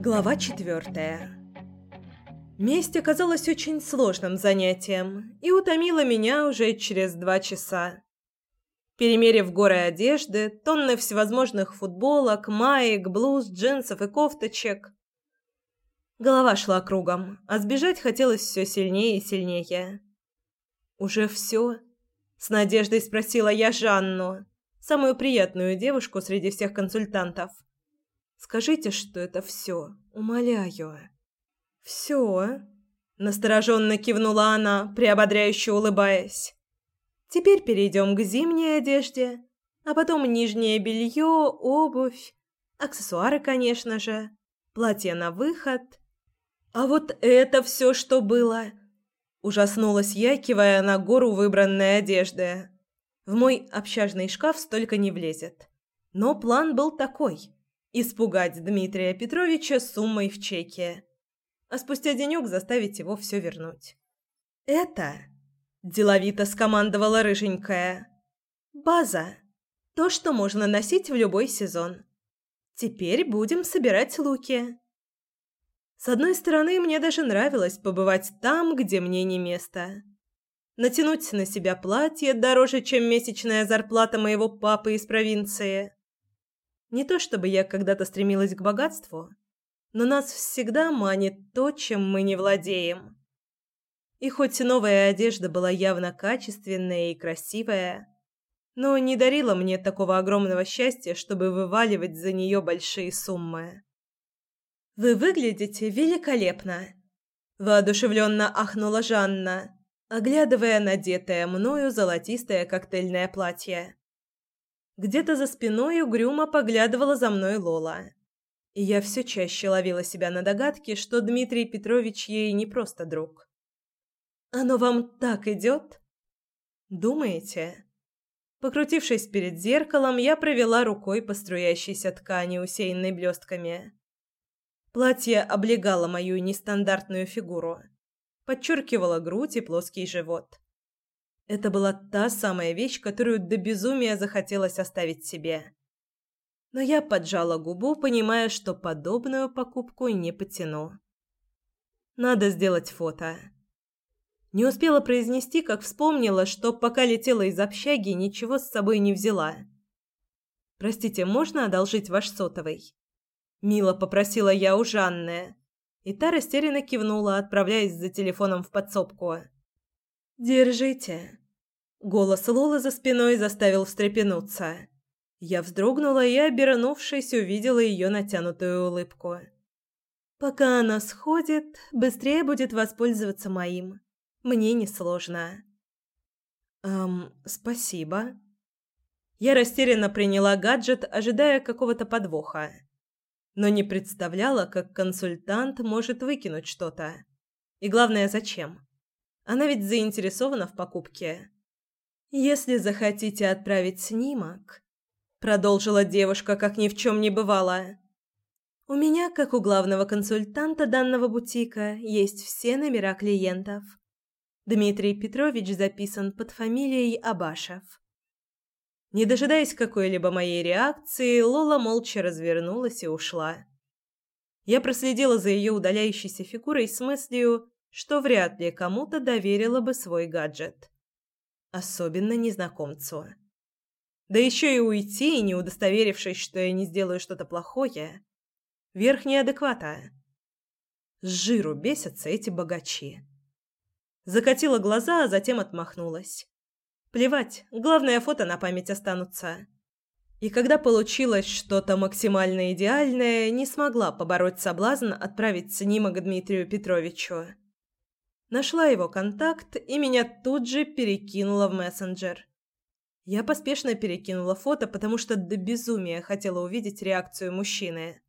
Глава четвертая. Месть оказалась очень сложным занятием и утомила меня уже через два часа. Перемерив горы одежды, тонны всевозможных футболок, маек, блуз, джинсов и кофточек, голова шла кругом, а сбежать хотелось все сильнее и сильнее. «Уже все?» – с надеждой спросила я Жанну, самую приятную девушку среди всех консультантов – Скажите, что это все, умоляю. Все? Настороженно кивнула она, приободряюще улыбаясь. Теперь перейдем к зимней одежде, а потом нижнее белье, обувь, аксессуары, конечно же, платье на выход. А вот это все, что было. Ужаснулась я, кивая на гору выбранной одежды. В мой общажный шкаф столько не влезет. Но план был такой испугать Дмитрия Петровича суммой в чеке, а спустя денек заставить его все вернуть. «Это...» – деловито скомандовала рыженькая. «База. То, что можно носить в любой сезон. Теперь будем собирать луки». С одной стороны, мне даже нравилось побывать там, где мне не место. Натянуть на себя платье дороже, чем месячная зарплата моего папы из провинции. Не то чтобы я когда-то стремилась к богатству, но нас всегда манит то, чем мы не владеем. И хоть новая одежда была явно качественная и красивая, но не дарила мне такого огромного счастья, чтобы вываливать за нее большие суммы. «Вы выглядите великолепно!» – воодушевленно ахнула Жанна, оглядывая надетое мною золотистое коктейльное платье. Где-то за спиной угрюмо поглядывала за мной Лола. И я все чаще ловила себя на догадке, что Дмитрий Петрович ей не просто друг. «Оно вам так идет?» «Думаете?» Покрутившись перед зеркалом, я провела рукой по струящейся ткани, усеянной блестками. Платье облегало мою нестандартную фигуру, подчеркивало грудь и плоский живот. Это была та самая вещь, которую до безумия захотелось оставить себе. Но я поджала губу, понимая, что подобную покупку не потяну. Надо сделать фото. Не успела произнести, как вспомнила, что пока летела из общаги, ничего с собой не взяла. «Простите, можно одолжить ваш сотовый?» Мило попросила я у Жанны, и та растерянно кивнула, отправляясь за телефоном в подсобку. «Держите». Голос Лолы за спиной заставил встрепенуться. Я вздрогнула и, обернувшись, увидела ее натянутую улыбку. «Пока она сходит, быстрее будет воспользоваться моим. Мне несложно». «Эм, спасибо». Я растерянно приняла гаджет, ожидая какого-то подвоха. Но не представляла, как консультант может выкинуть что-то. И главное, зачем. Она ведь заинтересована в покупке. Если захотите отправить снимок, продолжила девушка, как ни в чем не бывало. У меня, как у главного консультанта данного бутика, есть все номера клиентов. Дмитрий Петрович записан под фамилией Абашев. Не дожидаясь какой-либо моей реакции, Лола молча развернулась и ушла. Я проследила за ее удаляющейся фигурой с мыслью, что вряд ли кому-то доверила бы свой гаджет. Особенно незнакомцу. Да еще и уйти, не удостоверившись, что я не сделаю что-то плохое. Верх неадеквата. С жиру бесятся эти богачи. Закатила глаза, а затем отмахнулась. Плевать, главное фото на память останутся. И когда получилось что-то максимально идеальное, не смогла побороть соблазн отправить снимок Дмитрию Петровичу. Нашла его контакт и меня тут же перекинула в мессенджер. Я поспешно перекинула фото, потому что до безумия хотела увидеть реакцию мужчины.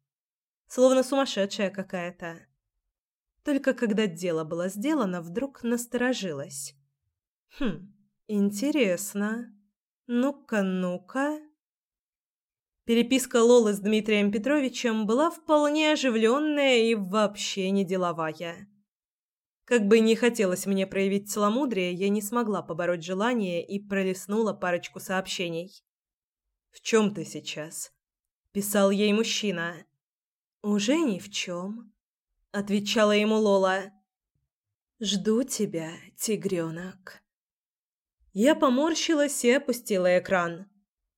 Словно сумасшедшая какая-то. Только когда дело было сделано, вдруг насторожилась. Хм, интересно. Ну-ка, ну-ка. Переписка Лолы с Дмитрием Петровичем была вполне оживленная и вообще не деловая. Как бы не хотелось мне проявить целомудрие, я не смогла побороть желание и пролистнула парочку сообщений. «В чем ты сейчас?» писал ей мужчина. Уже ни в чем, отвечала ему Лола. Жду тебя, тигренок. Я поморщилась и опустила экран,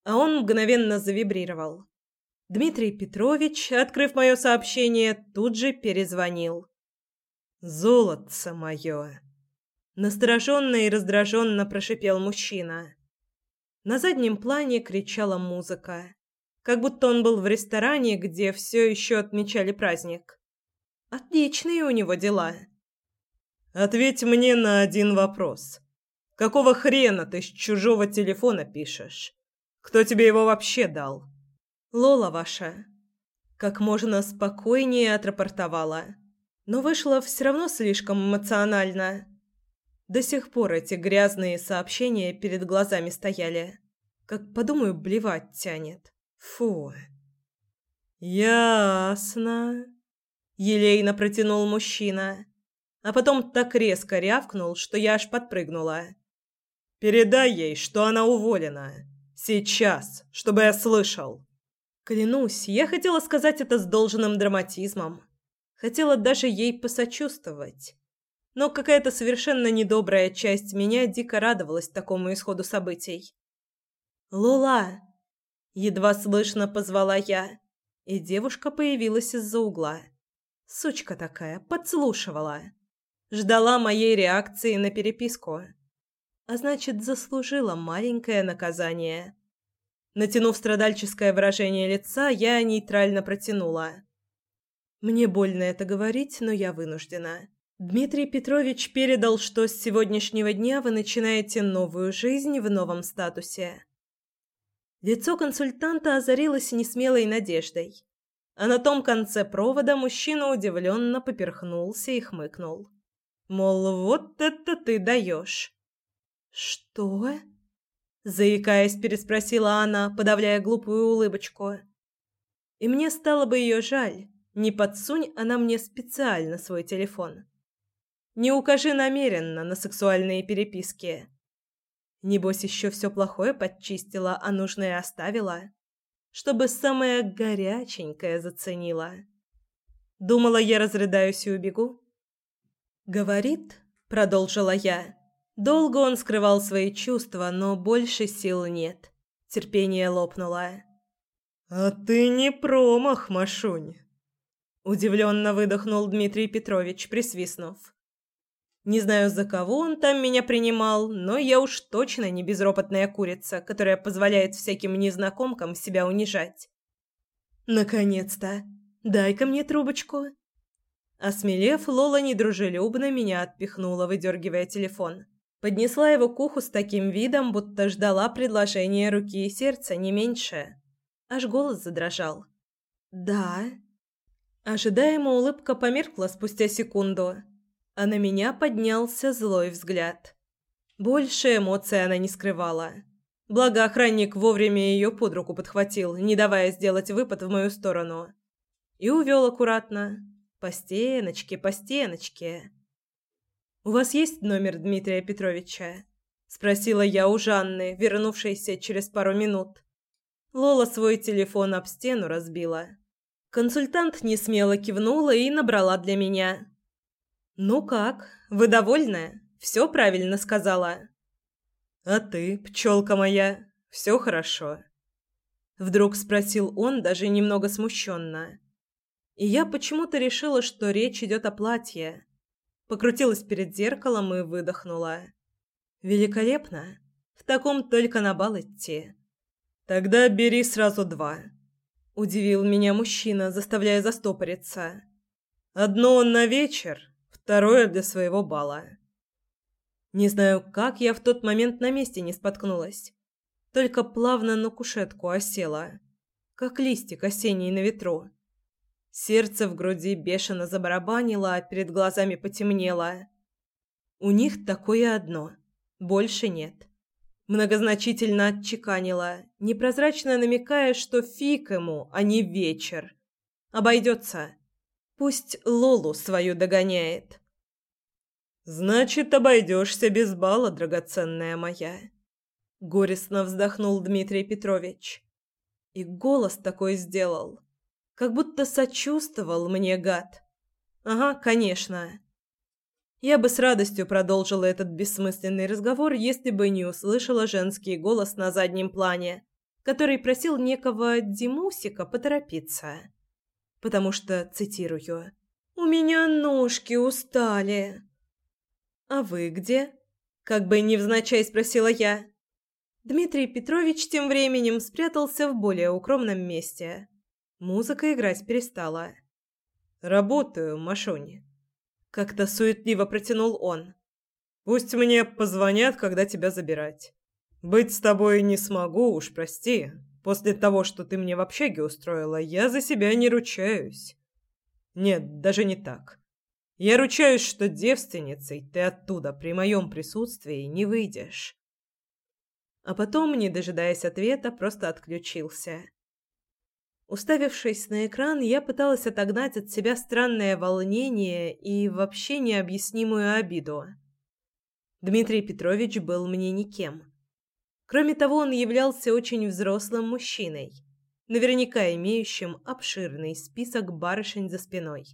а он мгновенно завибрировал. Дмитрий Петрович, открыв мое сообщение, тут же перезвонил. «Золотце мое!» Настороженно и раздраженно прошипел мужчина. На заднем плане кричала музыка, как будто он был в ресторане, где все еще отмечали праздник. Отличные у него дела. «Ответь мне на один вопрос. Какого хрена ты с чужого телефона пишешь? Кто тебе его вообще дал?» «Лола ваша». Как можно спокойнее отрапортовала но вышло все равно слишком эмоционально. До сих пор эти грязные сообщения перед глазами стояли. Как подумаю, блевать тянет. Фу. Ясно. Елейно протянул мужчина, а потом так резко рявкнул, что я аж подпрыгнула. Передай ей, что она уволена. Сейчас, чтобы я слышал. Клянусь, я хотела сказать это с должным драматизмом. Хотела даже ей посочувствовать. Но какая-то совершенно недобрая часть меня дико радовалась такому исходу событий. «Лула!» Едва слышно позвала я, и девушка появилась из-за угла. Сучка такая, подслушивала. Ждала моей реакции на переписку. А значит, заслужила маленькое наказание. Натянув страдальческое выражение лица, я нейтрально протянула. Мне больно это говорить, но я вынуждена. Дмитрий Петрович передал, что с сегодняшнего дня вы начинаете новую жизнь в новом статусе. Лицо консультанта озарилось несмелой надеждой. А на том конце провода мужчина удивленно поперхнулся и хмыкнул. Мол, вот это ты даешь. «Что?» Заикаясь, переспросила она, подавляя глупую улыбочку. И мне стало бы ее жаль, не подсунь она мне специально свой телефон. Не укажи намеренно на сексуальные переписки. Небось, еще все плохое подчистила, а нужное оставила, чтобы самое горяченькое заценила. Думала, я разрыдаюсь и убегу? Говорит, продолжила я. Долго он скрывал свои чувства, но больше сил нет. Терпение лопнуло. А ты не промах, Машунь. Удивленно выдохнул Дмитрий Петрович, присвистнув. Не знаю, за кого он там меня принимал, но я уж точно не безропотная курица, которая позволяет всяким незнакомкам себя унижать. Наконец-то. Дай-ка мне трубочку. Осмелев, Лола недружелюбно меня отпихнула, выдергивая телефон. Поднесла его к уху с таким видом, будто ждала предложения руки и сердца не меньше. Аж голос задрожал. «Да?» Ожидаемо улыбка померкла спустя секунду, а на меня поднялся злой взгляд. Больше эмоций она не скрывала. Благо охранник вовремя ее под руку подхватил, не давая сделать выпад в мою сторону. И увел аккуратно. По стеночке, по стеночке. «У вас есть номер Дмитрия Петровича?» – спросила я у Жанны, вернувшейся через пару минут. Лола свой телефон об стену разбила. Консультант несмело кивнула и набрала для меня. «Ну как, вы довольны? Все правильно сказала?» «А ты, пчелка моя, все хорошо?» Вдруг спросил он, даже немного смущенно. И я почему-то решила, что речь идет о платье. Покрутилась перед зеркалом и выдохнула. «Великолепно! В таком только на бал идти. Тогда бери сразу два». Удивил меня мужчина, заставляя застопориться. Одно на вечер, второе для своего бала. Не знаю, как я в тот момент на месте не споткнулась. Только плавно на кушетку осела, как листик осенний на ветру. Сердце в груди бешено забарабанило, а перед глазами потемнело. У них такое одно, больше нет многозначительно отчеканила, непрозрачно намекая, что фиг ему, а не вечер. Обойдется. Пусть Лолу свою догоняет. «Значит, обойдешься без бала, драгоценная моя», — горестно вздохнул Дмитрий Петрович. И голос такой сделал, как будто сочувствовал мне, гад. Ага, конечно. Я бы с радостью продолжила этот бессмысленный разговор, если бы не услышала женский голос на заднем плане, который просил некого Димусика поторопиться. Потому что, цитирую, «У меня ножки устали». «А вы где?» – как бы невзначай спросила я. Дмитрий Петрович тем временем спрятался в более укромном месте. Музыка играть перестала. «Работаю, Машони», — как-то суетливо протянул он. «Пусть мне позвонят, когда тебя забирать. Быть с тобой не смогу, уж прости. После того, что ты мне в общаге устроила, я за себя не ручаюсь. Нет, даже не так. Я ручаюсь, что девственницей ты оттуда при моем присутствии не выйдешь». А потом, не дожидаясь ответа, просто отключился. Уставившись на экран, я пыталась отогнать от себя странное волнение и вообще необъяснимую обиду. Дмитрий Петрович был мне никем. Кроме того, он являлся очень взрослым мужчиной, наверняка имеющим обширный список барышень за спиной.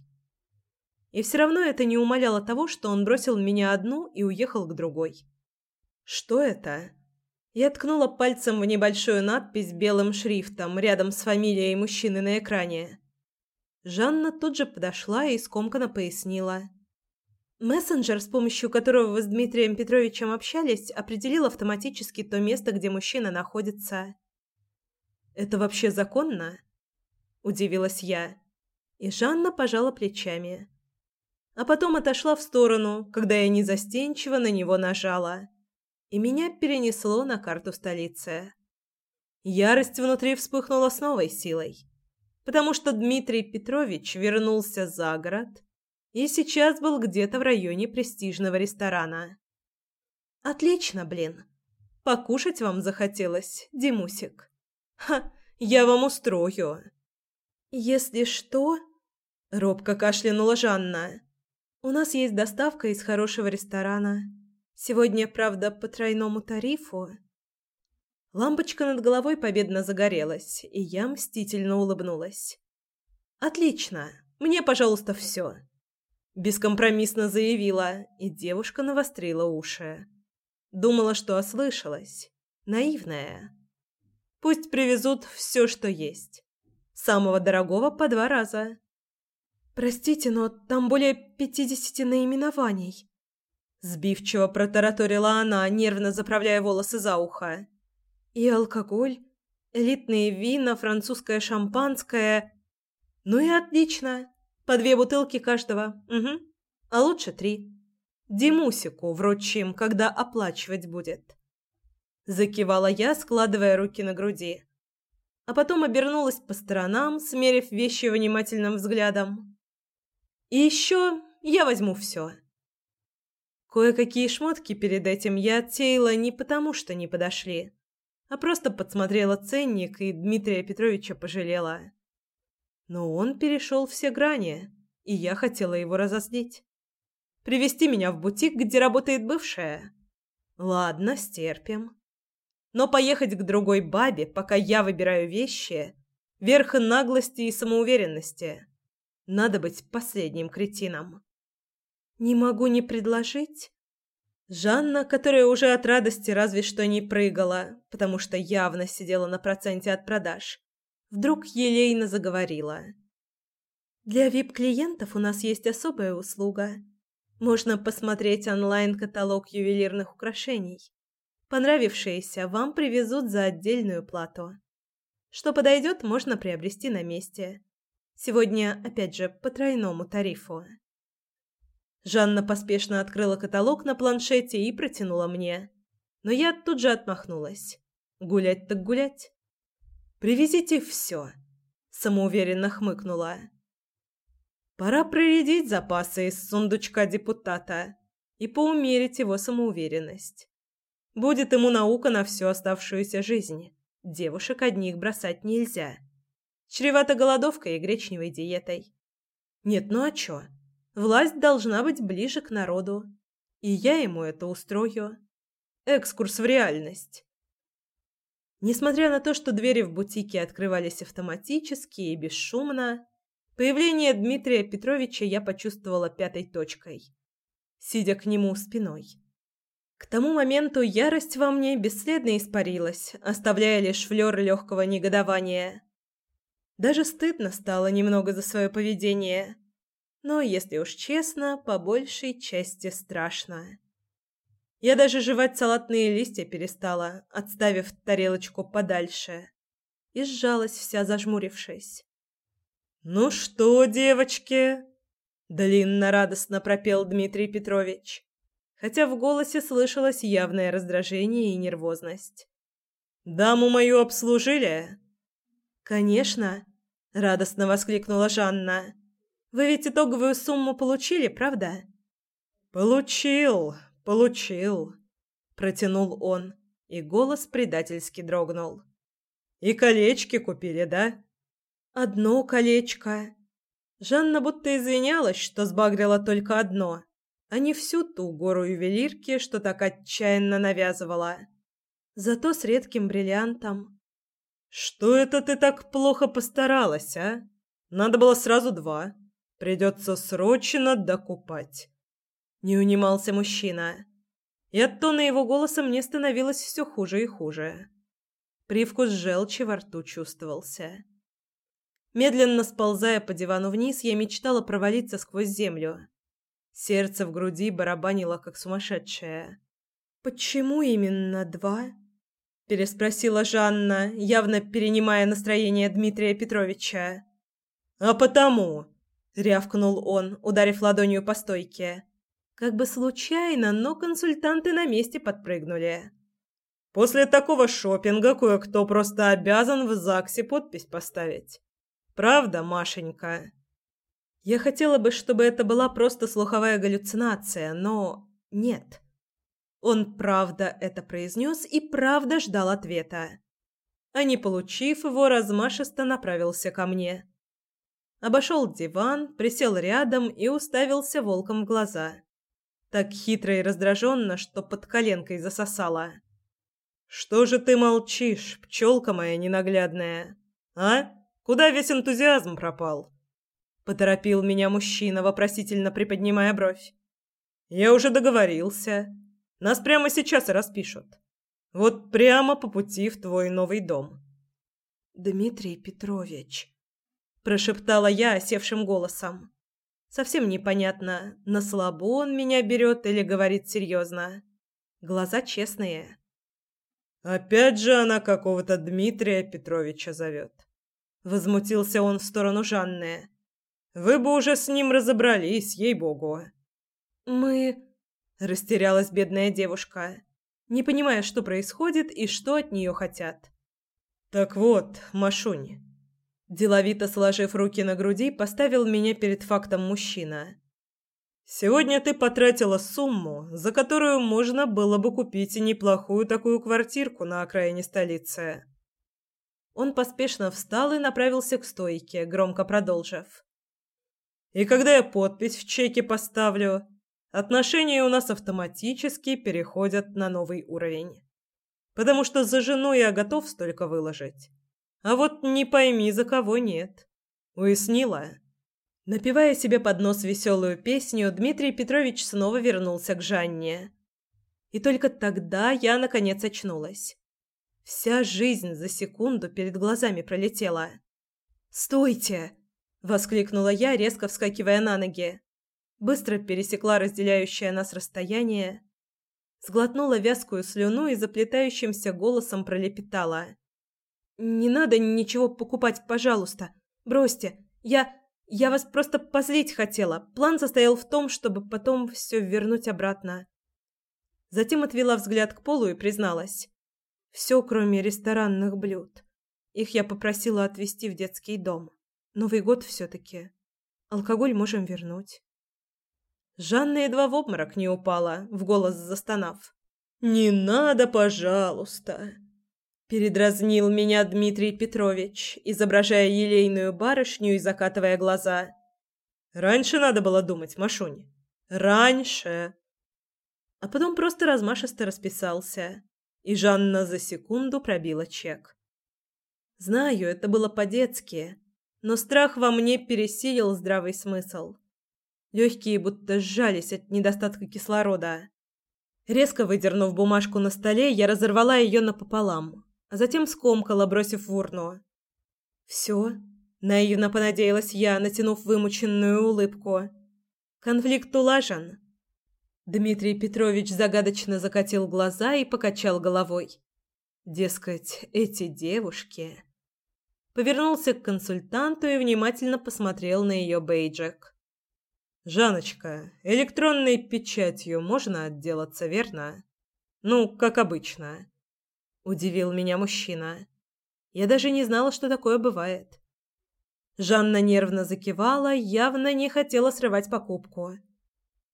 И все равно это не умаляло того, что он бросил меня одну и уехал к другой. Что это? Я ткнула пальцем в небольшую надпись белым шрифтом рядом с фамилией мужчины на экране. Жанна тут же подошла и скомканно пояснила. Мессенджер, с помощью которого вы с Дмитрием Петровичем общались, определил автоматически то место, где мужчина находится. «Это вообще законно?» – удивилась я. И Жанна пожала плечами. А потом отошла в сторону, когда я незастенчиво на него нажала и меня перенесло на карту столицы. Ярость внутри вспыхнула с новой силой, потому что Дмитрий Петрович вернулся за город и сейчас был где-то в районе престижного ресторана. Отлично, блин. Покушать вам захотелось, Димусик. Ха, я вам устрою. Если что, робко кашлянула Жанна. У нас есть доставка из хорошего ресторана. Сегодня, правда, по тройному тарифу. Лампочка над головой победно загорелась, и я мстительно улыбнулась. Отлично. Мне, пожалуйста, все. Бескомпромиссно заявила, и девушка навострила уши. Думала, что ослышалась. Наивная. Пусть привезут все, что есть. Самого дорогого по два раза. Простите, но там более пятидесяти наименований. Сбивчиво протараторила она, нервно заправляя волосы за ухо. И алкоголь, элитные вина, французское шампанское. Ну и отлично. По две бутылки каждого. Угу. А лучше три. Димусику вручим, когда оплачивать будет. Закивала я, складывая руки на груди. А потом обернулась по сторонам, смерив вещи внимательным взглядом. И еще я возьму все. Кое-какие шмотки перед этим я отсеяла не потому, что не подошли, а просто подсмотрела ценник и Дмитрия Петровича пожалела. Но он перешел все грани, и я хотела его разозлить. Привести меня в бутик, где работает бывшая. Ладно, стерпим. Но поехать к другой бабе, пока я выбираю вещи, верх наглости и самоуверенности. Надо быть последним кретином. Не могу не предложить. Жанна, которая уже от радости разве что не прыгала, потому что явно сидела на проценте от продаж, вдруг елейно заговорила. Для VIP-клиентов у нас есть особая услуга. Можно посмотреть онлайн-каталог ювелирных украшений. Понравившиеся вам привезут за отдельную плату. Что подойдет, можно приобрести на месте. Сегодня, опять же, по тройному тарифу. Жанна поспешно открыла каталог на планшете и протянула мне. Но я тут же отмахнулась. Гулять так гулять. Привезите все, самоуверенно хмыкнула. Пора проредить запасы из сундучка депутата и поумерить его самоуверенность. Будет ему наука на всю оставшуюся жизнь. Девушек одних бросать нельзя. Чревато голодовкой и гречневой диетой. Нет, ну а чё? Власть должна быть ближе к народу. И я ему это устрою. Экскурс в реальность. Несмотря на то, что двери в бутике открывались автоматически и бесшумно, появление Дмитрия Петровича я почувствовала пятой точкой, сидя к нему спиной. К тому моменту ярость во мне бесследно испарилась, оставляя лишь флёр легкого негодования. Даже стыдно стало немного за свое поведение. Но, если уж честно, по большей части страшно. Я даже жевать салатные листья перестала, отставив тарелочку подальше. И сжалась вся, зажмурившись. «Ну что, девочки?» Длинно радостно пропел Дмитрий Петрович, хотя в голосе слышалось явное раздражение и нервозность. «Даму мою обслужили?» «Конечно!» — радостно воскликнула Жанна. «Вы ведь итоговую сумму получили, правда?» «Получил, получил», — протянул он, и голос предательски дрогнул. «И колечки купили, да?» «Одно колечко». Жанна будто извинялась, что сбагрила только одно, а не всю ту гору ювелирки, что так отчаянно навязывала. Зато с редким бриллиантом. «Что это ты так плохо постаралась, а? Надо было сразу два. Придется срочно докупать». Не унимался мужчина. И от тона его голоса мне становилось все хуже и хуже. Привкус желчи во рту чувствовался. Медленно сползая по дивану вниз, я мечтала провалиться сквозь землю. Сердце в груди барабанило, как сумасшедшее. «Почему именно два?» переспросила Жанна, явно перенимая настроение Дмитрия Петровича. А потому, рявкнул он, ударив ладонью по стойке. Как бы случайно, но консультанты на месте подпрыгнули. После такого шопинга кое-кто просто обязан в ЗАГСе подпись поставить. Правда, Машенька? Я хотела бы, чтобы это была просто слуховая галлюцинация, но нет. Он правда это произнес и правда ждал ответа. А не получив его, размашисто направился ко мне. Обошел диван, присел рядом и уставился волком в глаза. Так хитро и раздраженно, что под коленкой засосало. «Что же ты молчишь, пчелка моя ненаглядная? А? Куда весь энтузиазм пропал?» Поторопил меня мужчина, вопросительно приподнимая бровь. «Я уже договорился. Нас прямо сейчас и распишут. Вот прямо по пути в твой новый дом. Дмитрий Петрович, прошептала я осевшим голосом. Совсем непонятно, на слабо он меня берет или говорит серьезно. Глаза честные. Опять же она какого-то Дмитрия Петровича зовет. Возмутился он в сторону Жанны. Вы бы уже с ним разобрались, ей-богу. Мы Растерялась бедная девушка, не понимая, что происходит и что от нее хотят. «Так вот, Машунь», деловито сложив руки на груди, поставил меня перед фактом мужчина. «Сегодня ты потратила сумму, за которую можно было бы купить неплохую такую квартирку на окраине столицы». Он поспешно встал и направился к стойке, громко продолжив. «И когда я подпись в чеке поставлю, отношения у нас автоматически переходят на новый уровень. Потому что за жену я готов столько выложить. А вот не пойми, за кого нет. Уяснила? Напевая себе под нос веселую песню, Дмитрий Петрович снова вернулся к Жанне. И только тогда я, наконец, очнулась. Вся жизнь за секунду перед глазами пролетела. «Стойте!» — воскликнула я, резко вскакивая на ноги быстро пересекла разделяющее нас расстояние, сглотнула вязкую слюну и заплетающимся голосом пролепетала: "Не надо ничего покупать, пожалуйста. Бросьте. Я я вас просто позлить хотела. План состоял в том, чтобы потом все вернуть обратно". Затем отвела взгляд к полу и призналась: все, кроме ресторанных блюд. Их я попросила отвезти в детский дом. Новый год все таки Алкоголь можем вернуть. Жанна едва в обморок не упала, в голос застонав. «Не надо, пожалуйста!» Передразнил меня Дмитрий Петрович, изображая елейную барышню и закатывая глаза. «Раньше надо было думать, Машунь. Раньше!» А потом просто размашисто расписался. И Жанна за секунду пробила чек. Знаю, это было по-детски, но страх во мне пересилил здравый смысл. Легкие будто сжались от недостатка кислорода. Резко выдернув бумажку на столе, я разорвала ее напополам, а затем скомкала, бросив в урну. «Все?» – наивно понадеялась я, натянув вымученную улыбку. «Конфликт улажен?» Дмитрий Петрович загадочно закатил глаза и покачал головой. Дескать, эти девушки... Повернулся к консультанту и внимательно посмотрел на ее бейджик. «Жаночка, электронной печатью можно отделаться, верно? Ну, как обычно». Удивил меня мужчина. Я даже не знала, что такое бывает. Жанна нервно закивала, явно не хотела срывать покупку.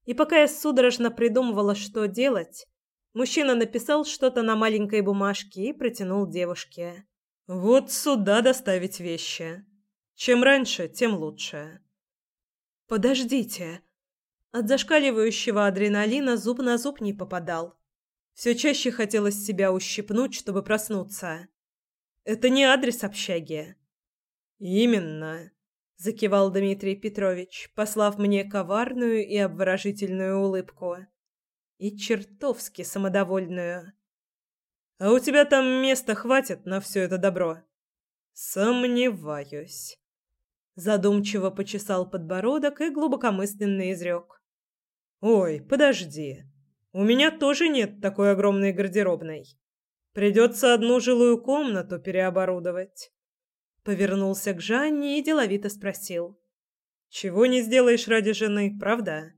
И пока я судорожно придумывала, что делать, мужчина написал что-то на маленькой бумажке и протянул девушке. «Вот сюда доставить вещи. Чем раньше, тем лучше». «Подождите». От зашкаливающего адреналина зуб на зуб не попадал. Все чаще хотелось себя ущипнуть, чтобы проснуться. «Это не адрес общаги». «Именно», закивал Дмитрий Петрович, послав мне коварную и обворожительную улыбку. И чертовски самодовольную. А у тебя там места хватит на все это добро? Сомневаюсь. Задумчиво почесал подбородок и глубокомысленно изрек. Ой, подожди. У меня тоже нет такой огромной гардеробной. Придется одну жилую комнату переоборудовать. Повернулся к Жанне и деловито спросил. «Чего не сделаешь ради жены, правда?»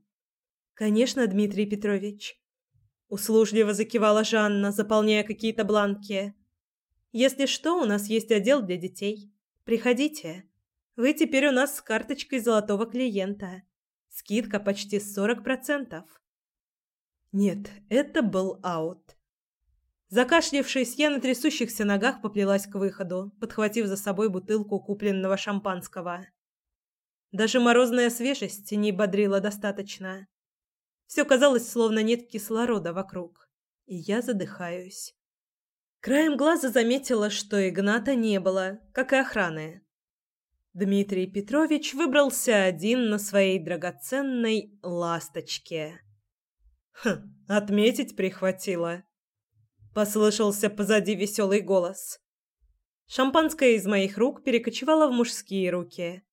«Конечно, Дмитрий Петрович». Услужливо закивала Жанна, заполняя какие-то бланки. «Если что, у нас есть отдел для детей. Приходите. Вы теперь у нас с карточкой золотого клиента. Скидка почти сорок процентов». Нет, это был аут. Закашлявшись, я на трясущихся ногах поплелась к выходу, подхватив за собой бутылку купленного шампанского. Даже морозная свежесть не бодрила достаточно. Все казалось, словно нет кислорода вокруг, и я задыхаюсь. Краем глаза заметила, что Игната не было, как и охраны. Дмитрий Петрович выбрался один на своей драгоценной ласточке. Хм, отметить прихватило. Послышался позади веселый голос. Шампанское из моих рук перекочевало в мужские руки.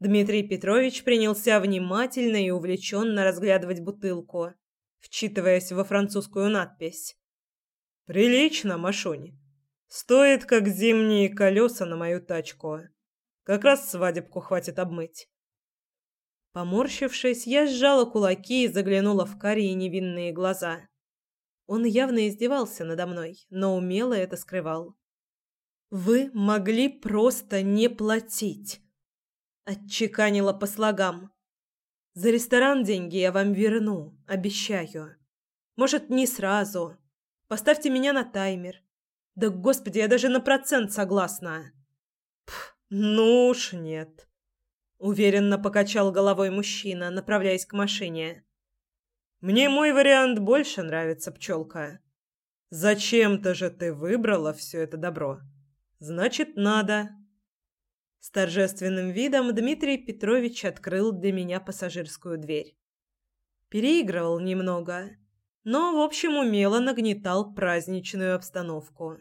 Дмитрий Петрович принялся внимательно и увлеченно разглядывать бутылку, вчитываясь во французскую надпись. «Прилично, Машунь. Стоит, как зимние колеса на мою тачку. Как раз свадебку хватит обмыть». Поморщившись, я сжала кулаки и заглянула в карие невинные глаза. Он явно издевался надо мной, но умело это скрывал. «Вы могли просто не платить!» Отчеканила по слогам. «За ресторан деньги я вам верну, обещаю. Может, не сразу. Поставьте меня на таймер. Да, господи, я даже на процент согласна!» Пф, «Ну уж нет!» Уверенно покачал головой мужчина, направляясь к машине. Мне мой вариант больше нравится, пчелка. Зачем-то же ты выбрала все это добро. Значит, надо. С торжественным видом Дмитрий Петрович открыл для меня пассажирскую дверь. Переигрывал немного, но, в общем, умело нагнетал праздничную обстановку.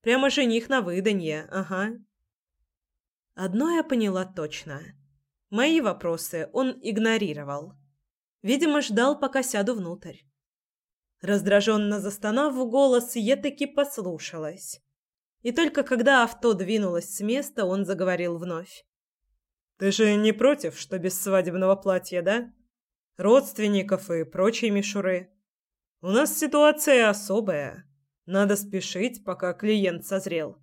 Прямо жених на выданье, ага. Одно я поняла точно. Мои вопросы он игнорировал. Видимо, ждал, пока сяду внутрь. Раздраженно застонав в голос, я таки послушалась. И только когда авто двинулось с места, он заговорил вновь. «Ты же не против, что без свадебного платья, да? Родственников и прочие мишуры. У нас ситуация особая. Надо спешить, пока клиент созрел.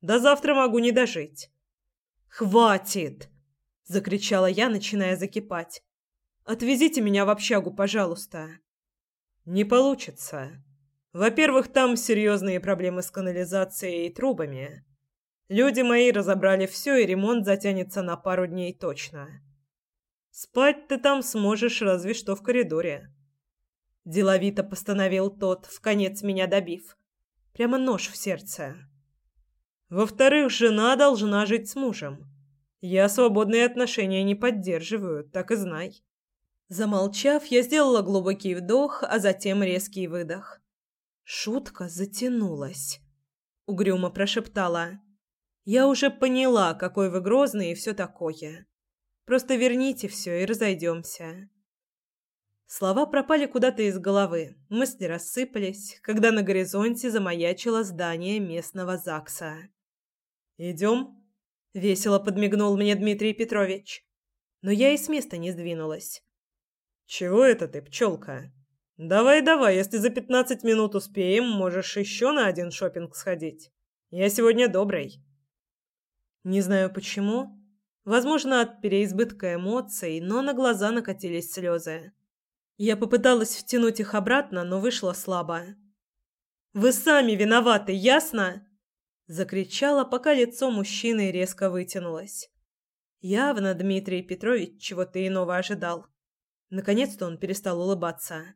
До завтра могу не дожить». «Хватит!» – закричала я, начиная закипать. Отвезите меня в общагу, пожалуйста. Не получится. Во-первых, там серьезные проблемы с канализацией и трубами. Люди мои разобрали все, и ремонт затянется на пару дней точно. Спать ты там сможешь разве что в коридоре. Деловито постановил тот, в конец меня добив. Прямо нож в сердце. Во-вторых, жена должна жить с мужем. Я свободные отношения не поддерживаю, так и знай. Замолчав, я сделала глубокий вдох, а затем резкий выдох. Шутка затянулась. Угрюмо прошептала. «Я уже поняла, какой вы грозный и все такое. Просто верните все и разойдемся». Слова пропали куда-то из головы, мысли рассыпались, когда на горизонте замаячило здание местного ЗАГСа. «Идем?» — весело подмигнул мне Дмитрий Петрович. Но я и с места не сдвинулась. «Чего это ты, пчелка? Давай-давай, если за пятнадцать минут успеем, можешь еще на один шопинг сходить. Я сегодня добрый». Не знаю почему. Возможно, от переизбытка эмоций, но на глаза накатились слезы. Я попыталась втянуть их обратно, но вышло слабо. «Вы сами виноваты, ясно?» Закричала, пока лицо мужчины резко вытянулось. Явно Дмитрий Петрович чего-то иного ожидал. Наконец-то он перестал улыбаться.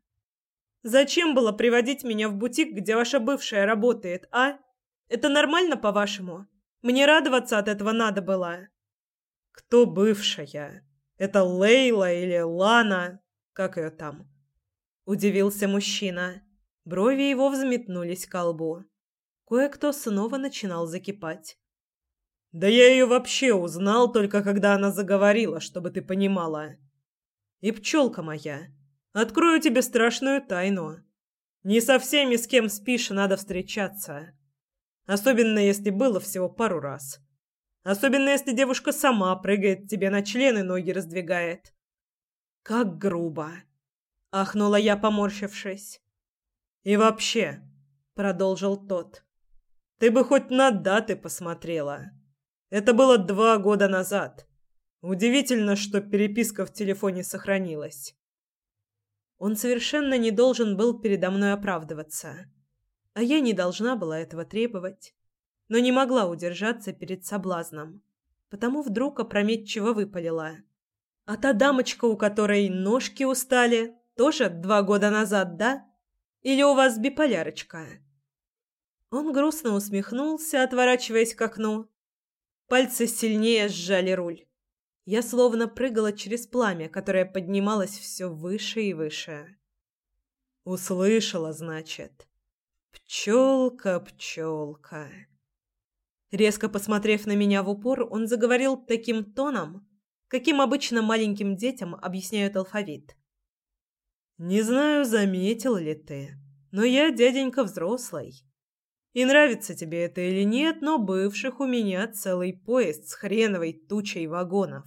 «Зачем было приводить меня в бутик, где ваша бывшая работает, а? Это нормально, по-вашему? Мне радоваться от этого надо было». «Кто бывшая? Это Лейла или Лана? Как ее там?» Удивился мужчина. Брови его взметнулись к лбу. Кое-кто снова начинал закипать. «Да я ее вообще узнал только когда она заговорила, чтобы ты понимала. И пчелка моя, открою тебе страшную тайну. Не со всеми, с кем спишь, надо встречаться. Особенно, если было всего пару раз. Особенно, если девушка сама прыгает тебе на члены, ноги раздвигает. Как грубо!» — ахнула я, поморщившись. «И вообще», — продолжил тот, — «ты бы хоть на даты посмотрела. Это было два года назад. Удивительно, что переписка в телефоне сохранилась. Он совершенно не должен был передо мной оправдываться, а я не должна была этого требовать, но не могла удержаться перед соблазном, потому вдруг опрометчиво выпалила: "А та дамочка, у которой ножки устали, тоже два года назад, да? Или у вас биполярочка?" Он грустно усмехнулся, отворачиваясь к окну. Пальцы сильнее сжали руль. Я словно прыгала через пламя, которое поднималось все выше и выше. Услышала, значит. Пчелка, пчелка. Резко посмотрев на меня в упор, он заговорил таким тоном, каким обычно маленьким детям объясняют алфавит. Не знаю, заметил ли ты, но я дяденька взрослый. И нравится тебе это или нет, но бывших у меня целый поезд с хреновой тучей вагонов.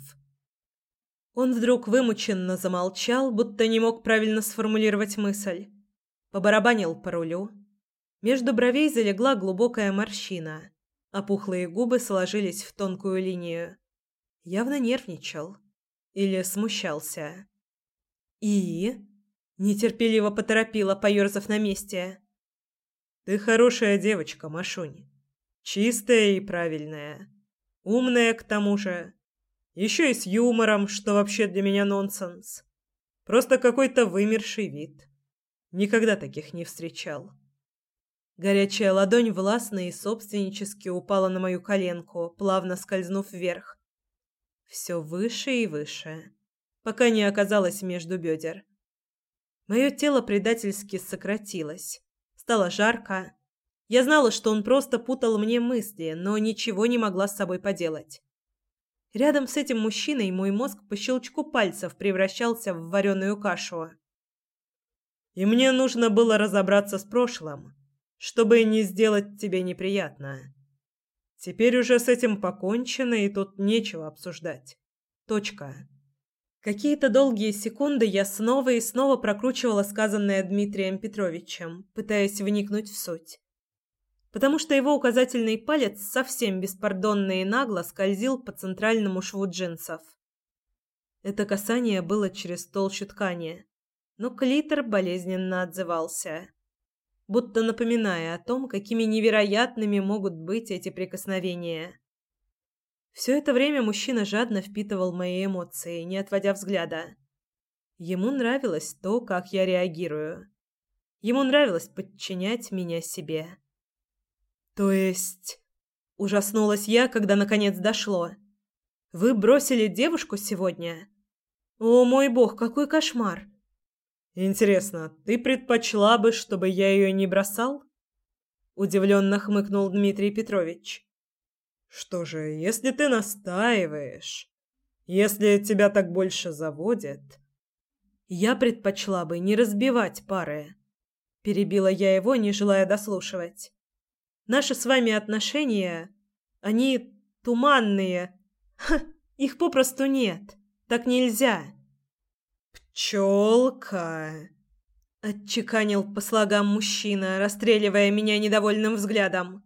Он вдруг вымученно замолчал, будто не мог правильно сформулировать мысль. Побарабанил по рулю. Между бровей залегла глубокая морщина, а пухлые губы сложились в тонкую линию. Явно нервничал. Или смущался. «И?» – нетерпеливо поторопила, поёрзав на месте. Ты хорошая девочка, Машунь. Чистая и правильная. Умная к тому же. Еще и с юмором, что вообще для меня нонсенс. Просто какой-то вымерший вид. Никогда таких не встречал. Горячая ладонь властно и собственнически упала на мою коленку, плавно скользнув вверх. Все выше и выше, пока не оказалась между бедер. Мое тело предательски сократилось. Стало жарко. Я знала, что он просто путал мне мысли, но ничего не могла с собой поделать. Рядом с этим мужчиной мой мозг по щелчку пальцев превращался в вареную кашу. И мне нужно было разобраться с прошлым, чтобы не сделать тебе неприятно. Теперь уже с этим покончено, и тут нечего обсуждать. Точка. Какие-то долгие секунды я снова и снова прокручивала сказанное Дмитрием Петровичем, пытаясь вникнуть в суть. Потому что его указательный палец совсем беспардонно и нагло скользил по центральному шву джинсов. Это касание было через толщу ткани, но клитор болезненно отзывался, будто напоминая о том, какими невероятными могут быть эти прикосновения. Все это время мужчина жадно впитывал мои эмоции, не отводя взгляда. Ему нравилось то, как я реагирую. Ему нравилось подчинять меня себе. То есть... Ужаснулась я, когда наконец дошло. Вы бросили девушку сегодня? О, мой бог, какой кошмар! Интересно, ты предпочла бы, чтобы я ее не бросал? Удивленно хмыкнул Дмитрий Петрович. Что же, если ты настаиваешь, если тебя так больше заводит, я предпочла бы не разбивать пары. Перебила я его, не желая дослушивать. Наши с вами отношения, они туманные. Ха, их попросту нет. Так нельзя. Пчелка, отчеканил по слогам мужчина, расстреливая меня недовольным взглядом.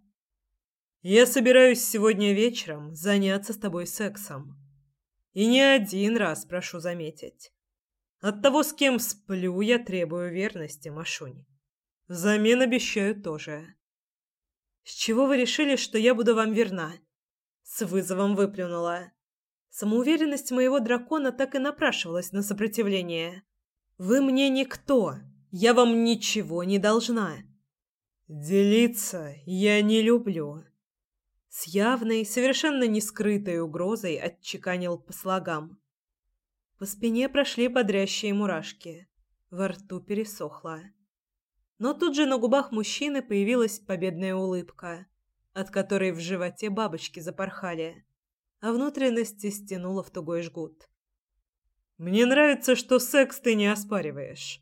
Я собираюсь сегодня вечером заняться с тобой сексом. И не один раз, прошу заметить. От того, с кем сплю, я требую верности, Машунь. Взамен обещаю тоже. С чего вы решили, что я буду вам верна? С вызовом выплюнула. Самоуверенность моего дракона так и напрашивалась на сопротивление. Вы мне никто. Я вам ничего не должна. Делиться я не люблю. С явной, совершенно не скрытой угрозой отчеканил по слогам. По спине прошли бодрящие мурашки. Во рту пересохло. Но тут же на губах мужчины появилась победная улыбка, от которой в животе бабочки запорхали, а внутренности стянуло в тугой жгут. «Мне нравится, что секс ты не оспариваешь.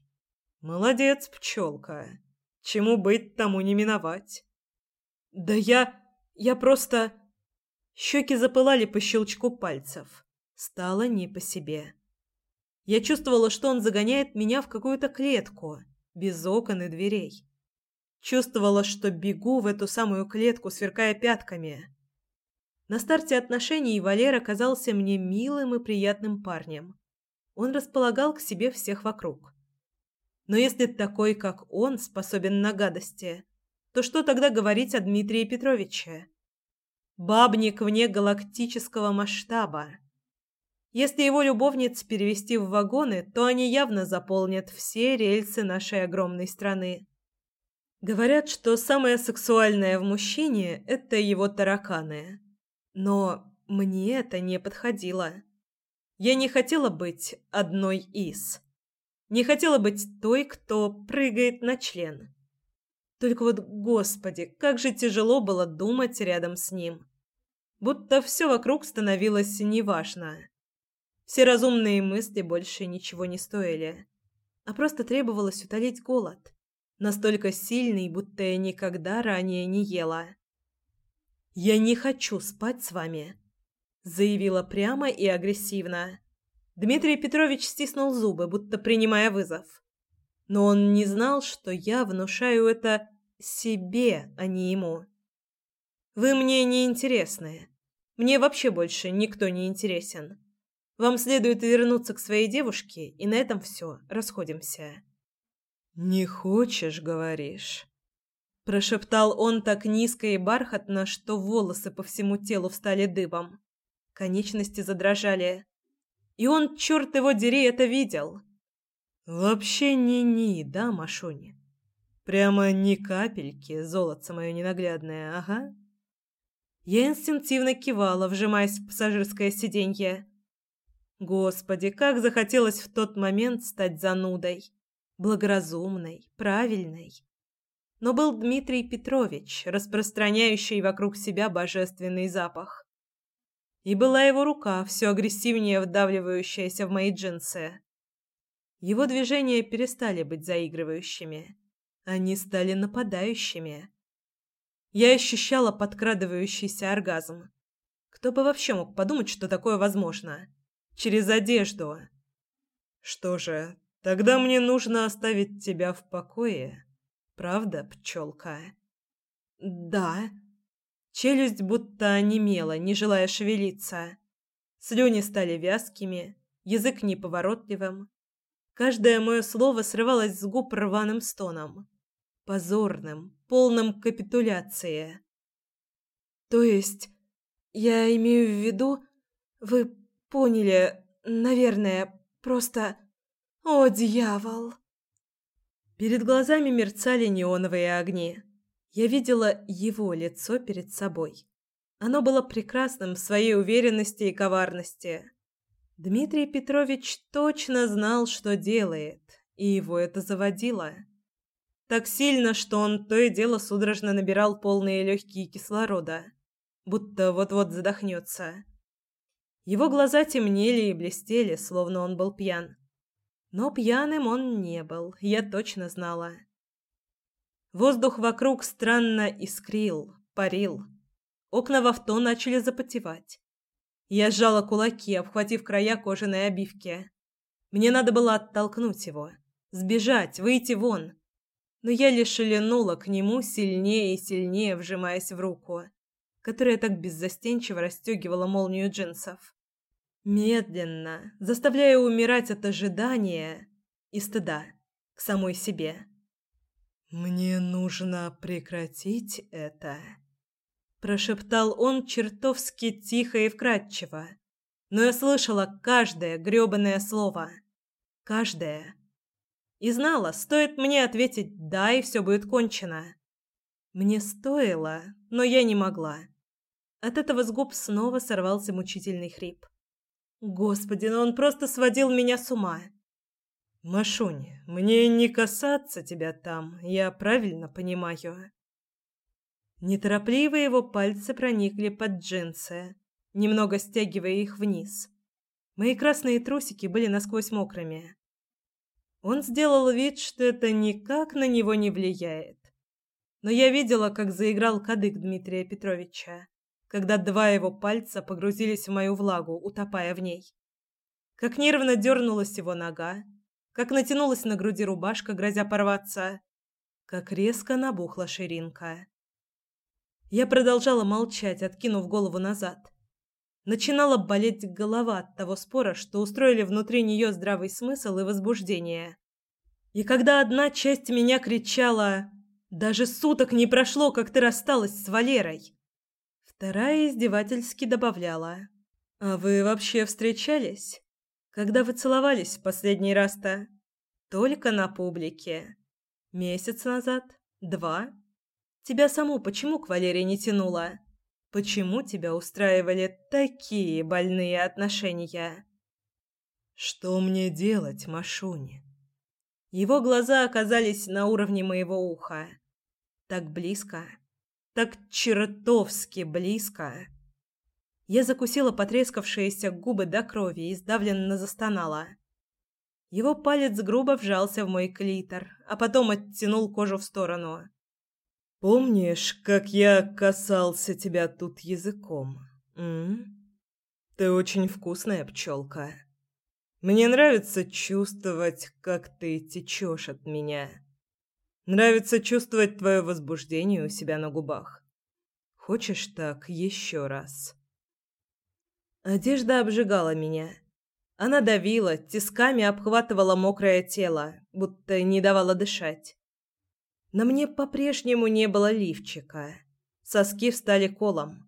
Молодец, пчелка. Чему быть, тому не миновать». «Да я...» Я просто... Щеки запылали по щелчку пальцев. Стало не по себе. Я чувствовала, что он загоняет меня в какую-то клетку, без окон и дверей. Чувствовала, что бегу в эту самую клетку, сверкая пятками. На старте отношений Валера казался мне милым и приятным парнем. Он располагал к себе всех вокруг. Но если такой, как он, способен на гадости, то что тогда говорить о Дмитрии Петровиче? Бабник вне галактического масштаба. Если его любовниц перевести в вагоны, то они явно заполнят все рельсы нашей огромной страны. Говорят, что самое сексуальное в мужчине – это его тараканы. Но мне это не подходило. Я не хотела быть одной из. Не хотела быть той, кто прыгает на член. Только вот, господи, как же тяжело было думать рядом с ним. Будто все вокруг становилось неважно. Все разумные мысли больше ничего не стоили. А просто требовалось утолить голод. Настолько сильный, будто я никогда ранее не ела. «Я не хочу спать с вами», — заявила прямо и агрессивно. Дмитрий Петрович стиснул зубы, будто принимая вызов. Но он не знал, что я внушаю это себе, а не ему. Вы мне не интересны. Мне вообще больше никто не интересен. Вам следует вернуться к своей девушке, и на этом все. Расходимся. Не хочешь, говоришь? Прошептал он так низко и бархатно, что волосы по всему телу встали дыбом. Конечности задрожали. И он, черт его дери, это видел. Вообще не-ни, да, Машуня? Прямо ни капельки, золотце мое ненаглядное, ага. Я инстинктивно кивала, вжимаясь в пассажирское сиденье. Господи, как захотелось в тот момент стать занудой, благоразумной, правильной. Но был Дмитрий Петрович, распространяющий вокруг себя божественный запах. И была его рука, все агрессивнее вдавливающаяся в мои джинсы. Его движения перестали быть заигрывающими. Они стали нападающими. Я ощущала подкрадывающийся оргазм. Кто бы вообще мог подумать, что такое возможно? Через одежду. Что же, тогда мне нужно оставить тебя в покое. Правда, пчелка? Да. Челюсть будто онемела, не желая шевелиться. Слюни стали вязкими, язык неповоротливым. Каждое мое слово срывалось с губ рваным стоном позорным, полным капитуляции. То есть, я имею в виду, вы поняли, наверное, просто... О, дьявол! Перед глазами мерцали неоновые огни. Я видела его лицо перед собой. Оно было прекрасным в своей уверенности и коварности. Дмитрий Петрович точно знал, что делает, и его это заводило. Так сильно, что он то и дело судорожно набирал полные легкие кислорода, будто вот-вот задохнется. Его глаза темнели и блестели, словно он был пьян. Но пьяным он не был, я точно знала. Воздух вокруг странно искрил, парил. Окна в авто начали запотевать. Я сжала кулаки, обхватив края кожаной обивки. Мне надо было оттолкнуть его, сбежать, выйти вон. Но я лишь линула к нему сильнее и сильнее, вжимаясь в руку, которая так беззастенчиво расстегивала молнию джинсов. Медленно, заставляя умирать от ожидания и стыда к самой себе. «Мне нужно прекратить это», — прошептал он чертовски тихо и вкрадчиво. Но я слышала каждое грёбаное слово. Каждое. И знала, стоит мне ответить «да», и все будет кончено. Мне стоило, но я не могла. От этого с губ снова сорвался мучительный хрип. Господи, но он просто сводил меня с ума. Машунь, мне не касаться тебя там, я правильно понимаю. Неторопливо его пальцы проникли под джинсы, немного стягивая их вниз. Мои красные трусики были насквозь мокрыми. Он сделал вид, что это никак на него не влияет. Но я видела, как заиграл кадык Дмитрия Петровича когда два его пальца погрузились в мою влагу, утопая в ней. Как нервно дернулась его нога, как натянулась на груди рубашка, грозя порваться, как резко набухла ширинка. Я продолжала молчать, откинув голову назад. Начинала болеть голова от того спора, что устроили внутри нее здравый смысл и возбуждение. И когда одна часть меня кричала «Даже суток не прошло, как ты рассталась с Валерой!» Вторая издевательски добавляла. «А вы вообще встречались? Когда вы целовались в последний раз-то? Только на публике. Месяц назад? Два? Тебя саму почему к Валерии не тянуло? Почему тебя устраивали такие больные отношения?» «Что мне делать, Машуни?» Его глаза оказались на уровне моего уха. Так близко так чертовски близко. Я закусила потрескавшиеся губы до крови и сдавленно застонала. Его палец грубо вжался в мой клитор, а потом оттянул кожу в сторону. «Помнишь, как я касался тебя тут языком? М? Ты очень вкусная пчелка. Мне нравится чувствовать, как ты течешь от меня». Нравится чувствовать твое возбуждение у себя на губах. Хочешь так еще раз? Одежда обжигала меня. Она давила, тисками обхватывала мокрое тело, будто не давала дышать. На мне по-прежнему не было лифчика. Соски встали колом.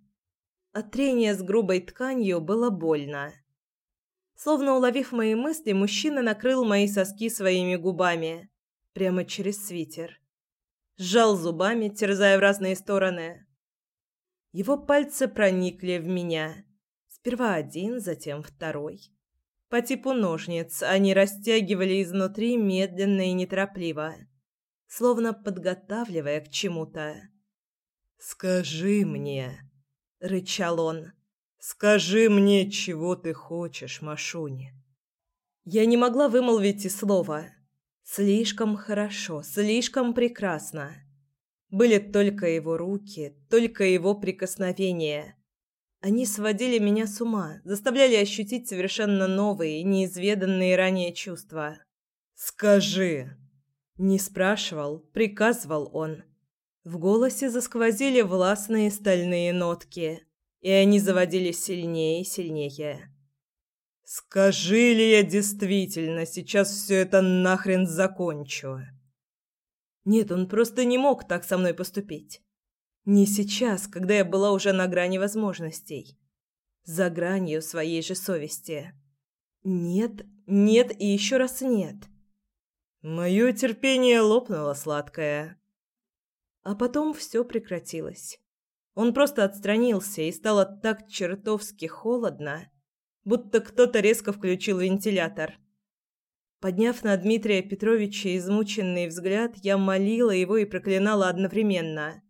От трения с грубой тканью было больно. Словно уловив мои мысли, мужчина накрыл мои соски своими губами прямо через свитер. Сжал зубами, терзая в разные стороны. Его пальцы проникли в меня. Сперва один, затем второй. По типу ножниц они растягивали изнутри медленно и неторопливо, словно подготавливая к чему-то. «Скажи мне», — рычал он, — «скажи мне, чего ты хочешь, Машуни». Я не могла вымолвить и слова. Слишком хорошо, слишком прекрасно. Были только его руки, только его прикосновения. Они сводили меня с ума, заставляли ощутить совершенно новые, неизведанные ранее чувства. «Скажи!» Не спрашивал, приказывал он. В голосе засквозили властные стальные нотки, и они заводили сильнее и сильнее. Скажи ли я действительно сейчас все это нахрен закончу? Нет, он просто не мог так со мной поступить. Не сейчас, когда я была уже на грани возможностей. За гранью своей же совести. Нет, нет и еще раз нет. Мое терпение лопнуло, сладкое. А потом все прекратилось. Он просто отстранился, и стало так чертовски холодно, будто кто-то резко включил вентилятор. Подняв на Дмитрия Петровича измученный взгляд, я молила его и проклинала одновременно.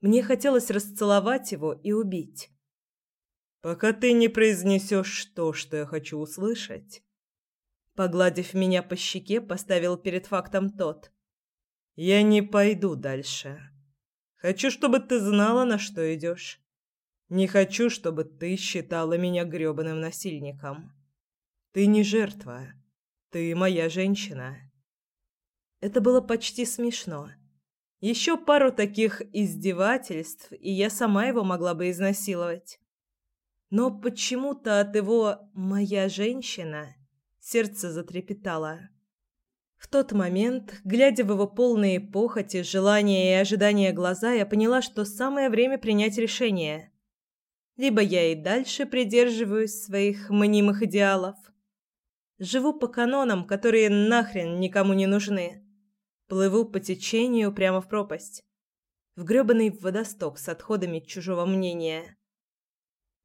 Мне хотелось расцеловать его и убить. «Пока ты не произнесешь то, что я хочу услышать...» Погладив меня по щеке, поставил перед фактом тот. «Я не пойду дальше. Хочу, чтобы ты знала, на что идешь. Не хочу, чтобы ты считала меня грёбаным насильником. Ты не жертва. Ты моя женщина». Это было почти смешно. Еще пару таких издевательств, и я сама его могла бы изнасиловать. Но почему-то от его «моя женщина» Сердце затрепетало. В тот момент, глядя в его полные похоти, желания и ожидания глаза, я поняла, что самое время принять решение. Либо я и дальше придерживаюсь своих мнимых идеалов, живу по канонам, которые нахрен никому не нужны, плыву по течению прямо в пропасть, в грёбаный водосток с отходами чужого мнения.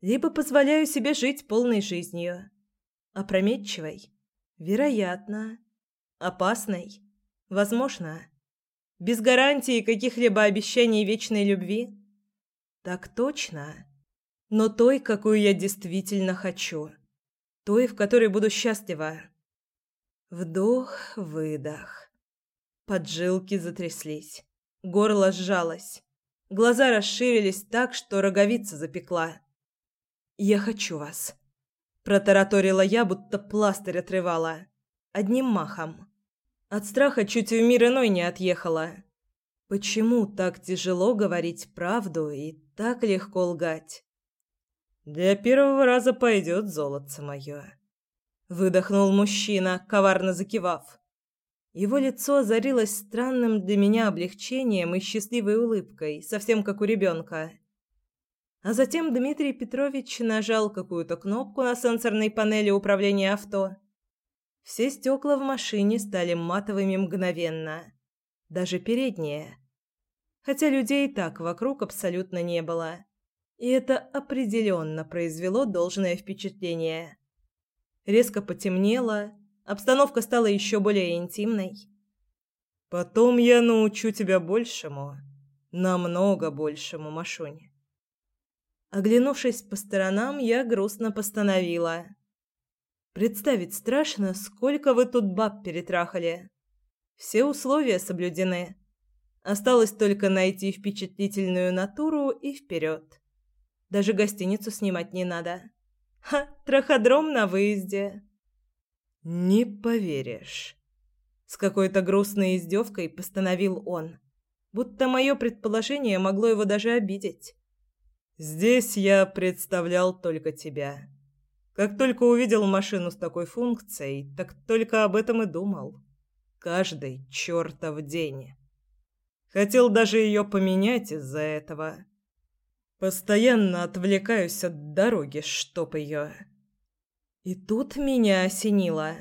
Либо позволяю себе жить полной жизнью Опрометчивой? Вероятно. Опасной? Возможно. Без гарантии каких-либо обещаний вечной любви? Так точно. Но той, какую я действительно хочу. Той, в которой буду счастлива. Вдох, выдох. Поджилки затряслись. Горло сжалось. Глаза расширились так, что роговица запекла. «Я хочу вас». Протараторила я, будто пластырь отрывала. Одним махом. От страха чуть в мир иной не отъехала. Почему так тяжело говорить правду и так легко лгать? «Для первого раза пойдет золотце мое», — выдохнул мужчина, коварно закивав. Его лицо озарилось странным для меня облегчением и счастливой улыбкой, совсем как у ребенка. А затем Дмитрий Петрович нажал какую-то кнопку на сенсорной панели управления авто. Все стекла в машине стали матовыми мгновенно. Даже передние. Хотя людей так вокруг абсолютно не было. И это определенно произвело должное впечатление. Резко потемнело, обстановка стала еще более интимной. «Потом я научу тебя большему, намного большему, Машунь». Оглянувшись по сторонам, я грустно постановила. Представить страшно, сколько вы тут баб перетрахали. Все условия соблюдены. Осталось только найти впечатлительную натуру и вперед. Даже гостиницу снимать не надо. Ха, траходром на выезде. Не поверишь. С какой-то грустной издевкой постановил он. Будто мое предположение могло его даже обидеть. Здесь я представлял только тебя. Как только увидел машину с такой функцией, так только об этом и думал. Каждый чертов день. Хотел даже ее поменять из-за этого. Постоянно отвлекаюсь от дороги, чтоб ее. И тут меня осенило.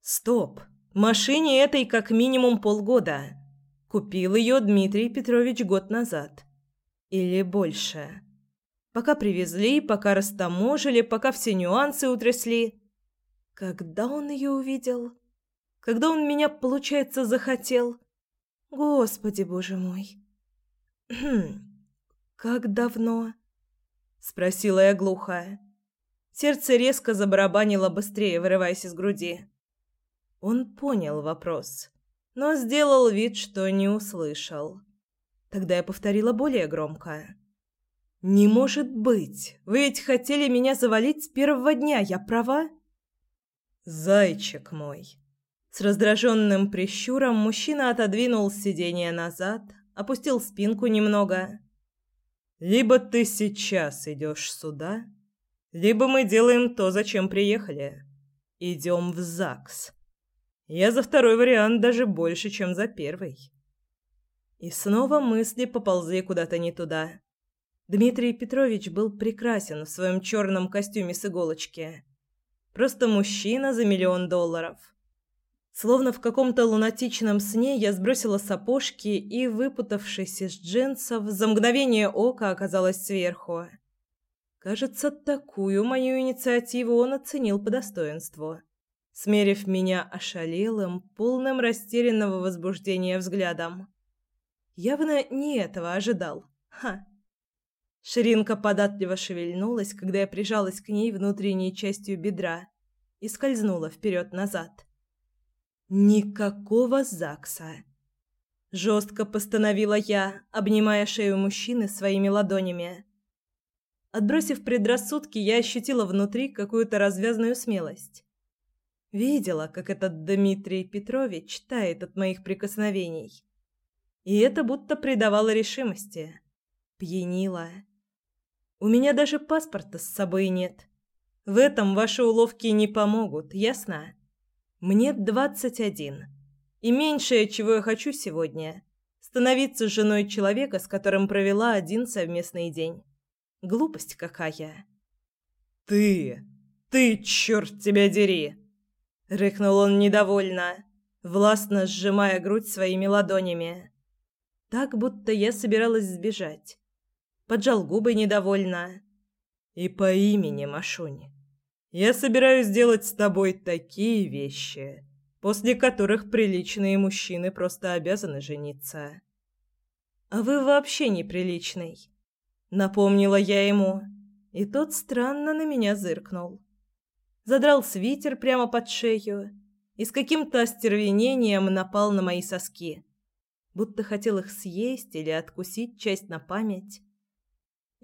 Стоп, машине этой как минимум полгода. Купил ее Дмитрий Петрович год назад. Или больше. Пока привезли, пока растаможили, пока все нюансы утрясли. Когда он ее увидел? Когда он меня, получается, захотел? Господи, боже мой. Как давно? спросила я глухо. Сердце резко забарабанило быстрее, вырываясь из груди. Он понял вопрос, но сделал вид, что не услышал. Тогда я повторила более громко. «Не может быть! Вы ведь хотели меня завалить с первого дня, я права?» «Зайчик мой!» С раздраженным прищуром мужчина отодвинул сиденье назад, опустил спинку немного. «Либо ты сейчас идешь сюда, либо мы делаем то, зачем приехали. Идем в ЗАГС. Я за второй вариант даже больше, чем за первый». И снова мысли поползли куда-то не туда. Дмитрий Петрович был прекрасен в своем черном костюме с иголочки. Просто мужчина за миллион долларов. Словно в каком-то лунатичном сне я сбросила сапожки и, выпутавшись из джинсов, за мгновение ока оказалась сверху. Кажется, такую мою инициативу он оценил по достоинству, смерив меня ошалелым, полным растерянного возбуждения взглядом. Явно не этого ожидал. Ха. Ширинка податливо шевельнулась, когда я прижалась к ней внутренней частью бедра и скользнула вперед-назад. Никакого ЗАГСа. Жестко постановила я, обнимая шею мужчины своими ладонями. Отбросив предрассудки, я ощутила внутри какую-то развязную смелость. Видела, как этот Дмитрий Петрович тает от моих прикосновений. И это будто придавало решимости. Пьянило. У меня даже паспорта с собой нет. В этом ваши уловки не помогут, ясно? Мне двадцать один. И меньшее, чего я хочу сегодня становиться женой человека, с которым провела один совместный день. Глупость какая. Ты, ты чёрт тебя дери, рыкнул он недовольно, властно сжимая грудь своими ладонями, так будто я собиралась сбежать. Поджал губы недовольно. И по имени Машунь. Я собираюсь сделать с тобой такие вещи, после которых приличные мужчины просто обязаны жениться. А вы вообще неприличный, напомнила я ему, и тот странно на меня зыркнул. Задрал свитер прямо под шею и с каким-то остервенением напал на мои соски, будто хотел их съесть или откусить часть на память.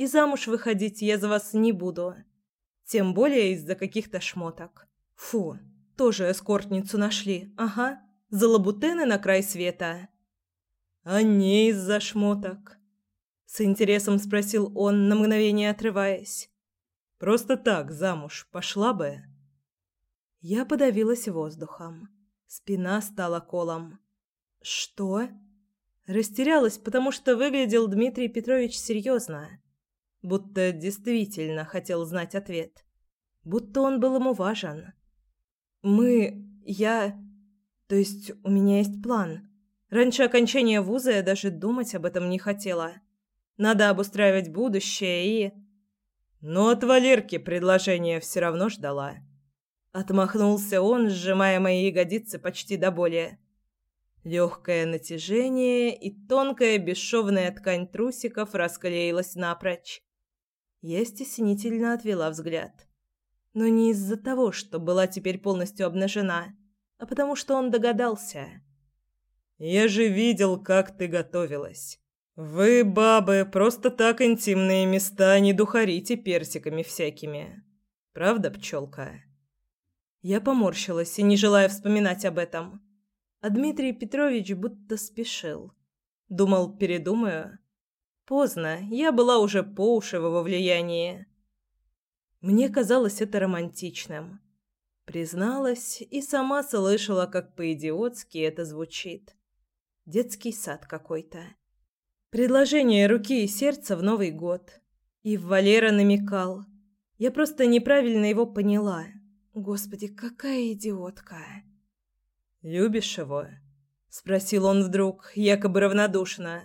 И замуж выходить я за вас не буду. Тем более из-за каких-то шмоток. Фу, тоже эскортницу нашли. Ага, за лабутены на край света. А не из-за шмоток. С интересом спросил он, на мгновение отрываясь. Просто так замуж пошла бы. Я подавилась воздухом. Спина стала колом. Что? Растерялась, потому что выглядел Дмитрий Петрович серьезно будто действительно хотел знать ответ. Будто он был ему важен. «Мы... я... то есть у меня есть план. Раньше окончания вуза я даже думать об этом не хотела. Надо обустраивать будущее и...» «Но от Валерки предложение все равно ждала». Отмахнулся он, сжимая мои ягодицы почти до боли. Легкое натяжение и тонкая бесшовная ткань трусиков расклеилась напрочь. Я стеснительно отвела взгляд. Но не из-за того, что была теперь полностью обнажена, а потому что он догадался. «Я же видел, как ты готовилась. Вы, бабы, просто так интимные места не духарите персиками всякими. Правда, пчелка?» Я поморщилась и не желая вспоминать об этом. А Дмитрий Петрович будто спешил. Думал, передумаю, Поздно, я была уже по уши в влиянии. Мне казалось это романтичным. Призналась и сама слышала, как по-идиотски это звучит. Детский сад какой-то. Предложение руки и сердца в Новый год. И Валера намекал. Я просто неправильно его поняла. Господи, какая идиотка. «Любишь его?» — спросил он вдруг, якобы равнодушно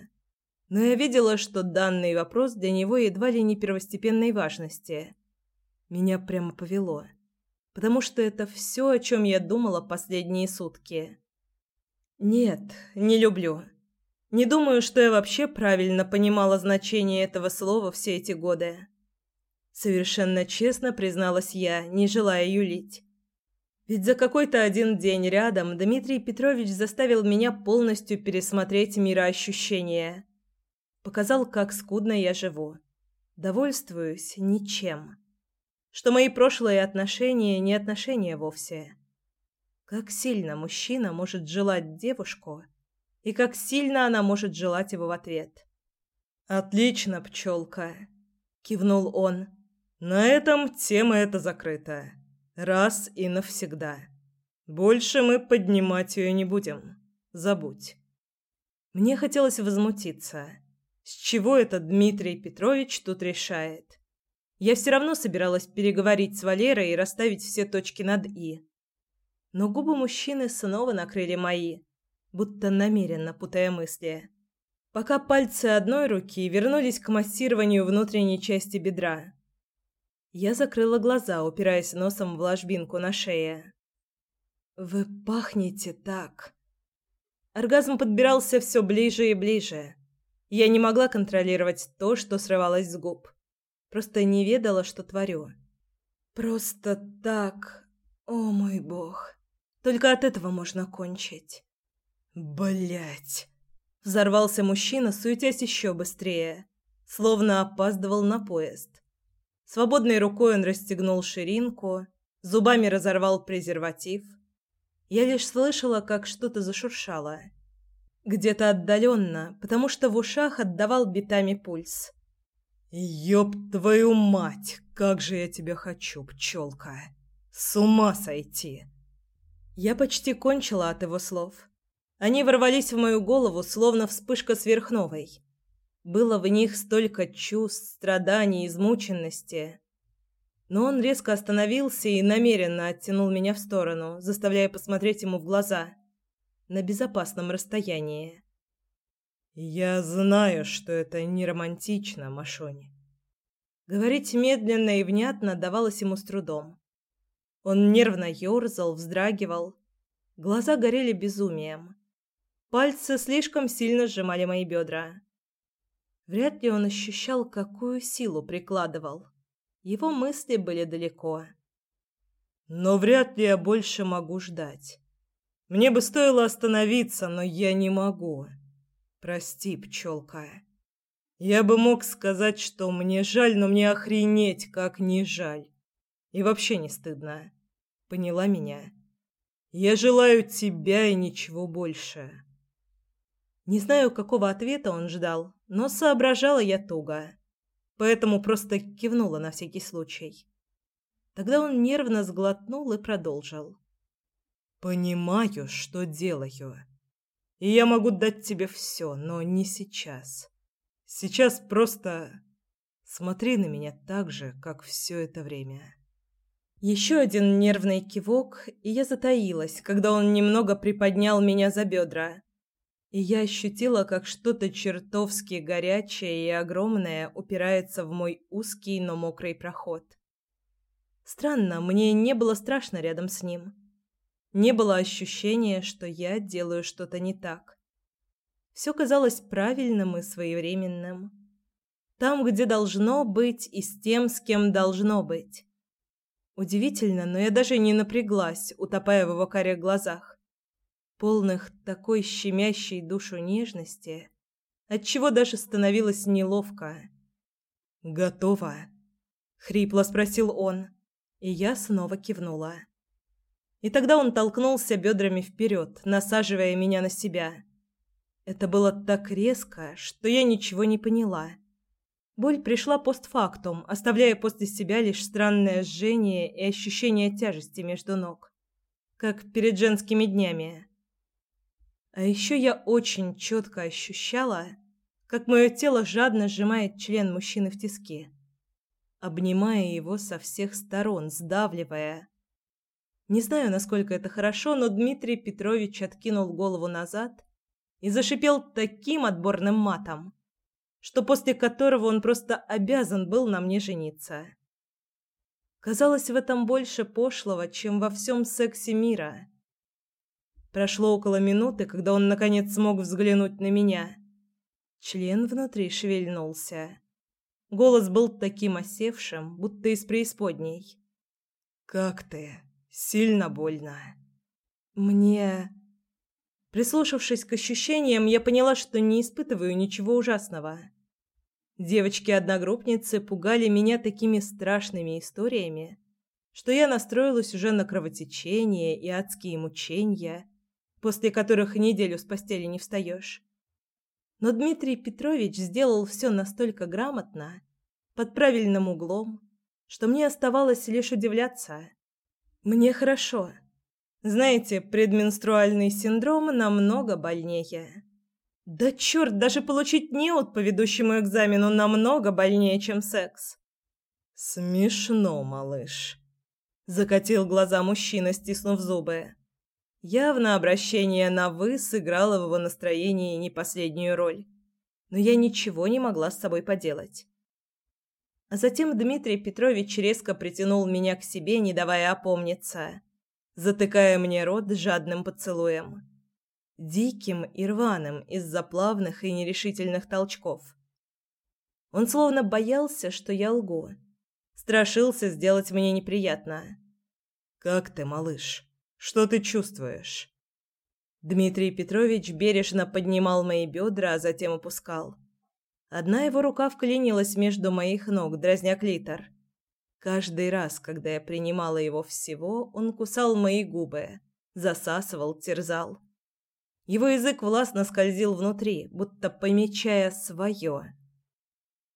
но я видела, что данный вопрос для него едва ли не первостепенной важности. Меня прямо повело, потому что это все, о чем я думала последние сутки. Нет, не люблю. Не думаю, что я вообще правильно понимала значение этого слова все эти годы. Совершенно честно призналась я, не желая юлить. Ведь за какой-то один день рядом Дмитрий Петрович заставил меня полностью пересмотреть мироощущение показал, как скудно я живу. Довольствуюсь ничем. Что мои прошлые отношения не отношения вовсе. Как сильно мужчина может желать девушку, и как сильно она может желать его в ответ. «Отлично, пчелка!» — кивнул он. «На этом тема эта закрыта. Раз и навсегда. Больше мы поднимать ее не будем. Забудь». Мне хотелось возмутиться с чего это Дмитрий Петрович тут решает? Я все равно собиралась переговорить с Валерой и расставить все точки над «и». Но губы мужчины снова накрыли мои, будто намеренно путая мысли. Пока пальцы одной руки вернулись к массированию внутренней части бедра. Я закрыла глаза, упираясь носом в ложбинку на шее. «Вы пахнете так...» Оргазм подбирался все ближе и ближе. Я не могла контролировать то, что срывалось с губ. Просто не ведала, что творю. Просто так... О мой бог. Только от этого можно кончить. Блять. Взорвался мужчина, суетясь еще быстрее, словно опаздывал на поезд. Свободной рукой он расстегнул ширинку, зубами разорвал презерватив. Я лишь слышала, как что-то зашуршало. Где-то отдаленно, потому что в ушах отдавал битами пульс. «Ёб твою мать! Как же я тебя хочу, пчелка! С ума сойти!» Я почти кончила от его слов. Они ворвались в мою голову, словно вспышка сверхновой. Было в них столько чувств, страданий, измученности. Но он резко остановился и намеренно оттянул меня в сторону, заставляя посмотреть ему в глаза. На безопасном расстоянии. «Я знаю, что это не романтично, Машони». Говорить медленно и внятно давалось ему с трудом. Он нервно ерзал, вздрагивал. Глаза горели безумием. Пальцы слишком сильно сжимали мои бедра. Вряд ли он ощущал, какую силу прикладывал. Его мысли были далеко. Но вряд ли я больше могу ждать. Мне бы стоило остановиться, но я не могу. Прости, пчелка. Я бы мог сказать, что мне жаль, но мне охренеть, как не жаль. И вообще не стыдно. Поняла меня? Я желаю тебя и ничего больше. Не знаю, какого ответа он ждал, но соображала я туго. Поэтому просто кивнула на всякий случай. Тогда он нервно сглотнул и продолжил. «Понимаю, что делаю. И я могу дать тебе все, но не сейчас. Сейчас просто смотри на меня так же, как все это время. Еще один нервный кивок, и я затаилась, когда он немного приподнял меня за бедра. И я ощутила, как что-то чертовски горячее и огромное упирается в мой узкий, но мокрый проход. Странно, мне не было страшно рядом с ним. Не было ощущения, что я делаю что-то не так. Все казалось правильным и своевременным. Там, где должно быть, и с тем, с кем должно быть. Удивительно, но я даже не напряглась, утопая в его карих глазах, полных такой щемящей душу нежности, отчего даже становилось неловко. «Готово?» — хрипло спросил он, и я снова кивнула. И тогда он толкнулся бедрами вперед, насаживая меня на себя. Это было так резко, что я ничего не поняла. Боль пришла постфактум, оставляя после себя лишь странное жжение и ощущение тяжести между ног, как перед женскими днями. А еще я очень четко ощущала, как мое тело жадно сжимает член мужчины в тиски, обнимая его со всех сторон, сдавливая, не знаю, насколько это хорошо, но Дмитрий Петрович откинул голову назад и зашипел таким отборным матом, что после которого он просто обязан был на мне жениться. Казалось, в этом больше пошлого, чем во всем сексе мира. Прошло около минуты, когда он наконец смог взглянуть на меня. Член внутри шевельнулся. Голос был таким осевшим, будто из преисподней. «Как ты?» Сильно больно. Мне... Прислушавшись к ощущениям, я поняла, что не испытываю ничего ужасного. Девочки-одногруппницы пугали меня такими страшными историями, что я настроилась уже на кровотечение и адские мучения, после которых неделю с постели не встаешь. Но Дмитрий Петрович сделал все настолько грамотно, под правильным углом, что мне оставалось лишь удивляться. Мне хорошо. Знаете, предменструальный синдром намного больнее. Да черт, даже получить неуд по ведущему экзамену намного больнее, чем секс. Смешно, малыш. Закатил глаза мужчина, стиснув зубы. Явно обращение на «вы» сыграло в его настроении не последнюю роль. Но я ничего не могла с собой поделать. А затем Дмитрий Петрович резко притянул меня к себе, не давая опомниться, затыкая мне рот жадным поцелуем. Диким и рваным из-за плавных и нерешительных толчков. Он словно боялся, что я лгу. Страшился сделать мне неприятно. «Как ты, малыш? Что ты чувствуешь?» Дмитрий Петрович бережно поднимал мои бедра, а затем опускал. Одна его рука вклинилась между моих ног, дразня клитор. Каждый раз, когда я принимала его всего, он кусал мои губы, засасывал, терзал. Его язык властно скользил внутри, будто помечая свое.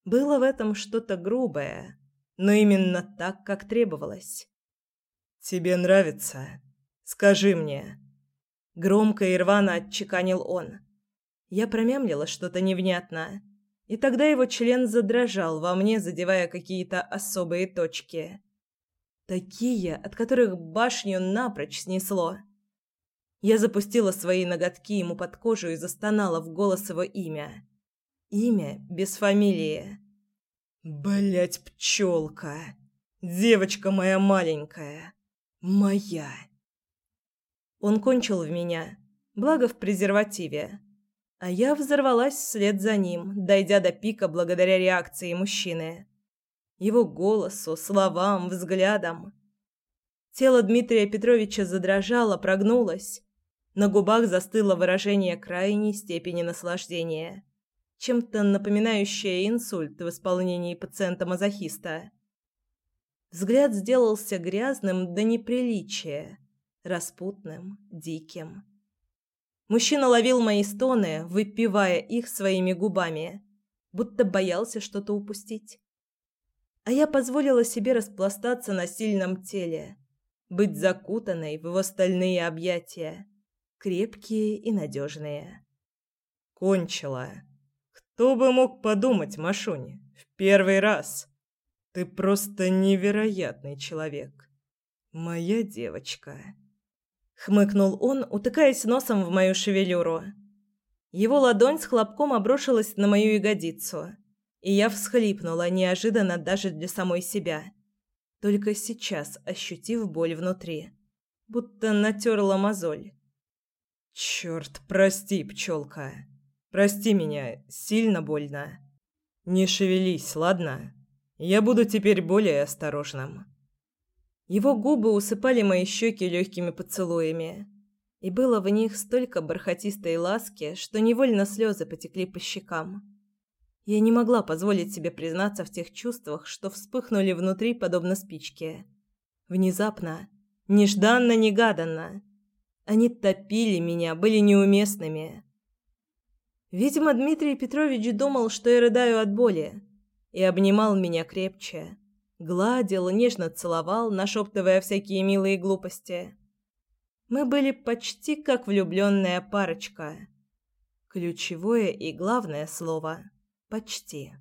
Было в этом что-то грубое, но именно так, как требовалось. «Тебе нравится? Скажи мне!» Громко и рвано отчеканил он. Я промямлила что-то невнятное. И тогда его член задрожал во мне, задевая какие-то особые точки. Такие, от которых башню напрочь снесло. Я запустила свои ноготки ему под кожу и застонала в голос его имя. Имя без фамилии. Блять, пчелка. Девочка моя маленькая. Моя. Он кончил в меня, благо в презервативе. А я взорвалась вслед за ним, дойдя до пика благодаря реакции мужчины. Его голосу, словам, взглядам. Тело Дмитрия Петровича задрожало, прогнулось. На губах застыло выражение крайней степени наслаждения, чем-то напоминающее инсульт в исполнении пациента-мазохиста. Взгляд сделался грязным до неприличия, распутным, диким. Мужчина ловил мои стоны, выпивая их своими губами, будто боялся что-то упустить. А я позволила себе распластаться на сильном теле, быть закутанной в его стальные объятия, крепкие и надежные. Кончила. Кто бы мог подумать, Машуня, в первый раз. Ты просто невероятный человек. Моя девочка хмыкнул он, утыкаясь носом в мою шевелюру. Его ладонь с хлопком обрушилась на мою ягодицу, и я всхлипнула неожиданно даже для самой себя. Только сейчас ощутив боль внутри, будто натерла мозоль. Черт, прости, пчелка. Прости меня, сильно больно. Не шевелись, ладно? Я буду теперь более осторожным. Его губы усыпали мои щеки легкими поцелуями, и было в них столько бархатистой ласки, что невольно слезы потекли по щекам. Я не могла позволить себе признаться в тех чувствах, что вспыхнули внутри подобно спичке. Внезапно, нежданно-негаданно. Они топили меня, были неуместными. Видимо, Дмитрий Петрович думал, что я рыдаю от боли, и обнимал меня крепче Гладил, нежно целовал, нашептывая всякие милые глупости. Мы были почти как влюбленная парочка. Ключевое и главное слово «почти».